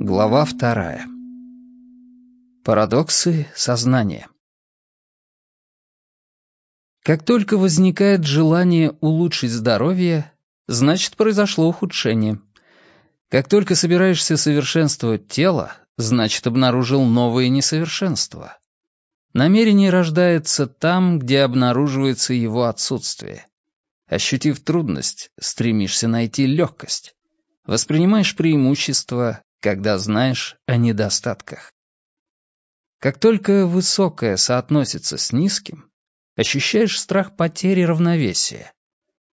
Глава вторая. Парадоксы сознания. Как только возникает желание улучшить здоровье, значит, произошло ухудшение. Как только собираешься совершенствовать тело, значит, обнаружил новые несовершенства. Намерение рождается там, где обнаруживается его отсутствие. Ощутив трудность, стремишься найти легкость. Воспринимаешь преимущество, когда знаешь о недостатках. Как только высокое соотносится с низким, ощущаешь страх потери равновесия.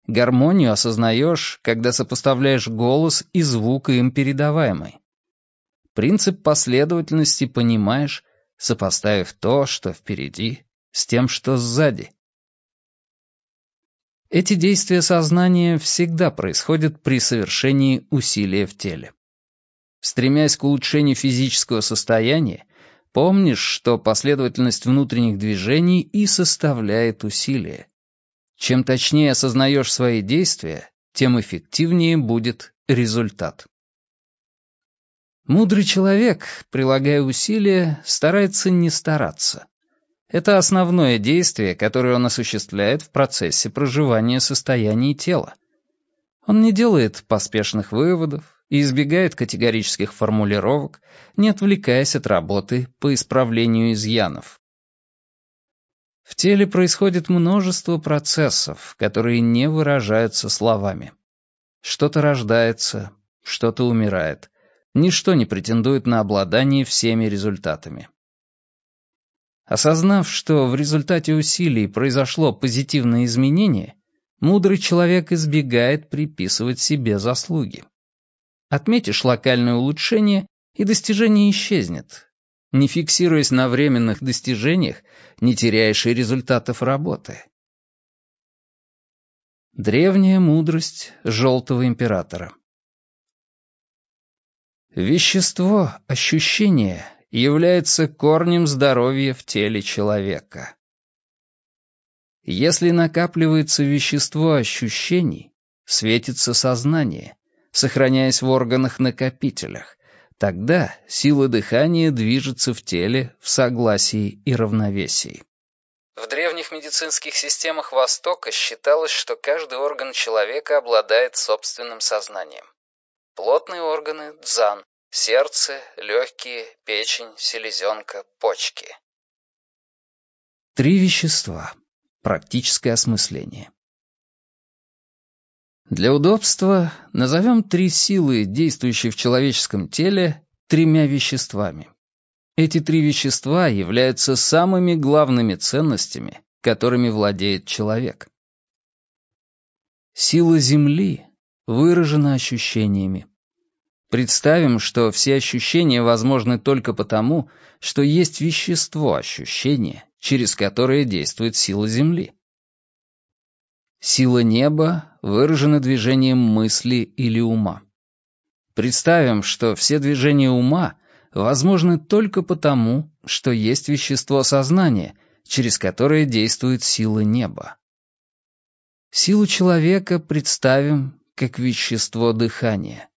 Гармонию осознаешь, когда сопоставляешь голос и звук им передаваемый. Принцип последовательности понимаешь, сопоставив то, что впереди, с тем, что сзади. Эти действия сознания всегда происходят при совершении усилия в теле. Стремясь к улучшению физического состояния, помнишь, что последовательность внутренних движений и составляет усилие. Чем точнее осознаешь свои действия, тем эффективнее будет результат. Мудрый человек, прилагая усилия, старается не стараться. Это основное действие, которое он осуществляет в процессе проживания состояний тела. Он не делает поспешных выводов и избегает категорических формулировок, не отвлекаясь от работы по исправлению изъянов. В теле происходит множество процессов, которые не выражаются словами. Что-то рождается, что-то умирает. Ничто не претендует на обладание всеми результатами. Осознав, что в результате усилий произошло позитивное изменение, мудрый человек избегает приписывать себе заслуги. Отметишь локальное улучшение, и достижение исчезнет. Не фиксируясь на временных достижениях, не теряешь и результатов работы. Древняя мудрость Желтого Императора Вещество, ощущение является корнем здоровья в теле человека. Если накапливается вещество ощущений, светится сознание, сохраняясь в органах-накопителях, тогда сила дыхания движется в теле в согласии и равновесии. В древних медицинских системах Востока считалось, что каждый орган человека обладает собственным сознанием. Плотные органы – дзан, сердце, легкие, печень, селезенка, почки. Три вещества. Практическое осмысление. Для удобства назовем три силы, действующие в человеческом теле, тремя веществами. Эти три вещества являются самыми главными ценностями, которыми владеет человек. Сила Земли выражена ощущениями. Представим, что все ощущения возможны только потому, что есть вещество ощущения, через которое действует сила Земли. Сила неба выражена движением мысли или ума. Представим, что все движения ума возможны только потому, что есть вещество сознания, через которое действует сила неба. Силу человека представим как вещество дыхания.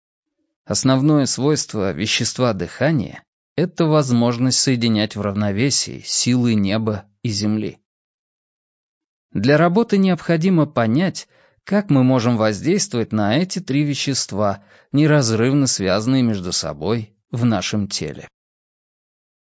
Основное свойство вещества дыхания — это возможность соединять в равновесии силы неба и земли. Для работы необходимо понять, как мы можем воздействовать на эти три вещества, неразрывно связанные между собой в нашем теле.